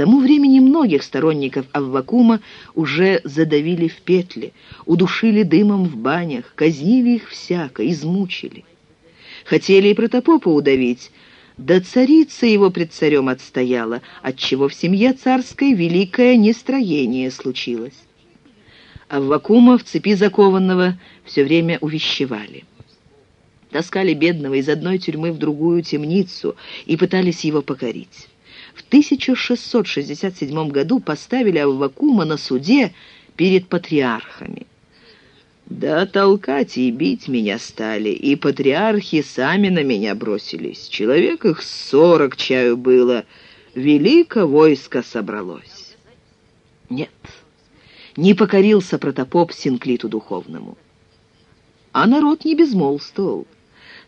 тому времени многих сторонников Аввакума уже задавили в петли, удушили дымом в банях, казнили их всяко, измучили. Хотели и протопопа удавить, да царица его пред царем отстояла, отчего в семье царской великое нестроение случилось. Аввакума в цепи закованного все время увещевали. Таскали бедного из одной тюрьмы в другую темницу и пытались его покорить. В 1667 году поставили Аввакума на суде перед патриархами. Да толкать и бить меня стали, и патриархи сами на меня бросились. Человек их сорок чаю было, велико войско собралось. Нет, не покорился протопоп Синклиту духовному. А народ не безмолвствовал.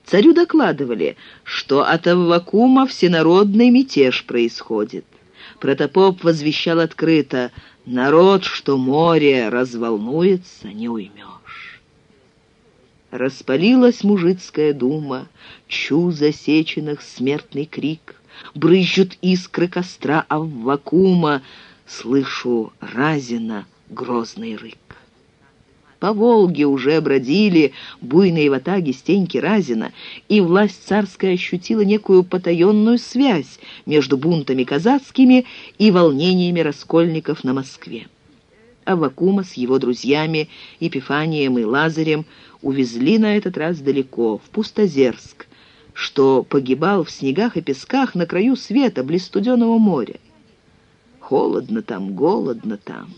Царю докладывали, что от Аввакума всенародный мятеж происходит. Протопоп возвещал открыто, народ, что море разволнуется, не уймешь. Распалилась мужицкая дума, чу засеченных смертный крик, брызжут искры костра Аввакума, слышу разина грозный рык. По Волге уже бродили буйные ватаги Стеньки Разина, и власть царская ощутила некую потаенную связь между бунтами казацкими и волнениями раскольников на Москве. Аввакума с его друзьями Епифанием и Лазарем увезли на этот раз далеко, в Пустозерск, что погибал в снегах и песках на краю света, близ студеного моря. Холодно там, голодно там.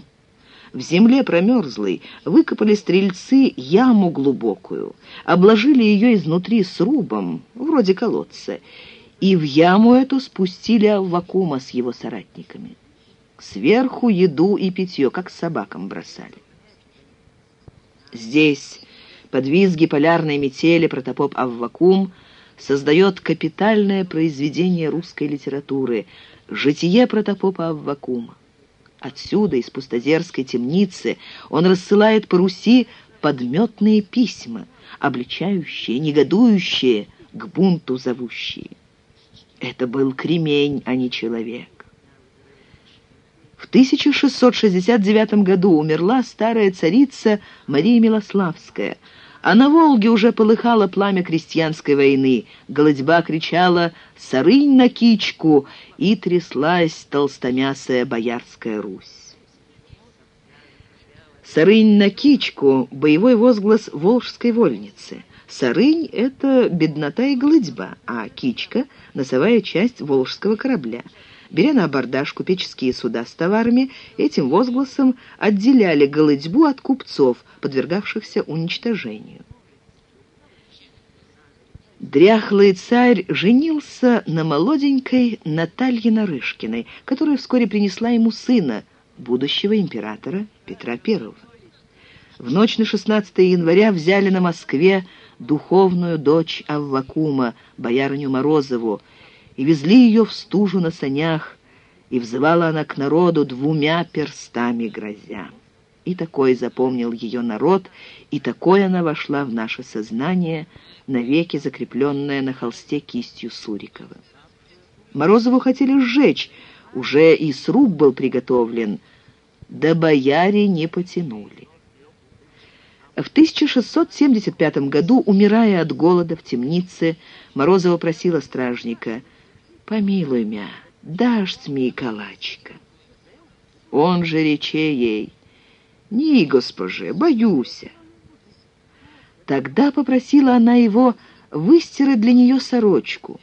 В земле промерзлой выкопали стрельцы яму глубокую, обложили ее изнутри срубом, вроде колодца, и в яму эту спустили Аввакума с его соратниками. Сверху еду и питье, как собакам бросали. Здесь, под визги полярной метели, протопоп Аввакум создает капитальное произведение русской литературы «Житие протопопа Аввакума». Отсюда, из пустозерской темницы, он рассылает по Руси подметные письма, обличающие, негодующие, к бунту зовущие. Это был кремень, а не человек. В 1669 году умерла старая царица Мария Милославская – а на Волге уже полыхало пламя крестьянской войны. Голодьба кричала «Сарынь на кичку!» и тряслась толстомясая Боярская Русь. «Сарынь на кичку» — боевой возглас волжской вольницы. Сарынь — это беднота и голодьба, а кичка — носовая часть волжского корабля — Беря на абордаж купеческие суда с товарами, этим возгласом отделяли голодьбу от купцов, подвергавшихся уничтожению. Дряхлый царь женился на молоденькой Наталье Нарышкиной, которая вскоре принесла ему сына, будущего императора Петра I. В ночь на 16 января взяли на Москве духовную дочь Аввакума, боярыню Морозову, и везли ее в стужу на санях, и взывала она к народу двумя перстами грозя. И такой запомнил ее народ, и такой она вошла в наше сознание, навеки закрепленная на холсте кистью Сурикова. Морозову хотели сжечь, уже и сруб был приготовлен, да бояре не потянули. В 1675 году, умирая от голода в темнице, Морозова просила стражника — Помилуй мя, дашь мне калачка. Он же рече ей, «Не, госпоже, боюся». Тогда попросила она его выстирать для нее сорочку,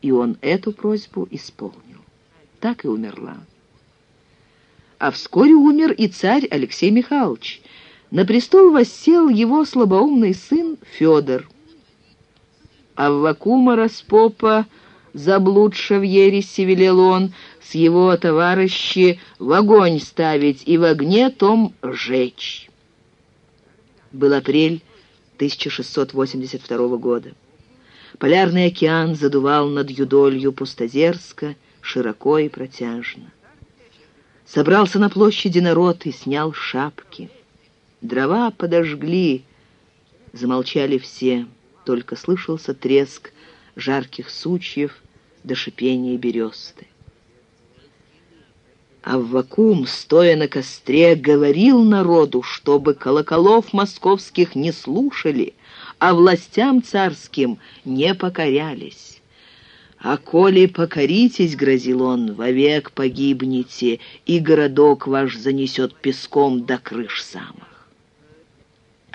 и он эту просьбу исполнил. Так и умерла. А вскоре умер и царь Алексей Михайлович. На престол воссел его слабоумный сын Федор. А Вакума Распопа заблудша в ереси, велел он, с его товарищи в огонь ставить и в огне том жечь. Был апрель 1682 года. Полярный океан задувал над юдолью Пустозерска широко и протяжно. Собрался на площади народ и снял шапки. Дрова подожгли, замолчали все, только слышался треск жарких сучьев до шипения бересты. Аввакум, стоя на костре, говорил народу, чтобы колоколов московских не слушали, а властям царским не покорялись. «А коли покоритесь, — грозил он, — вовек погибнете, и городок ваш занесет песком до крыш самых».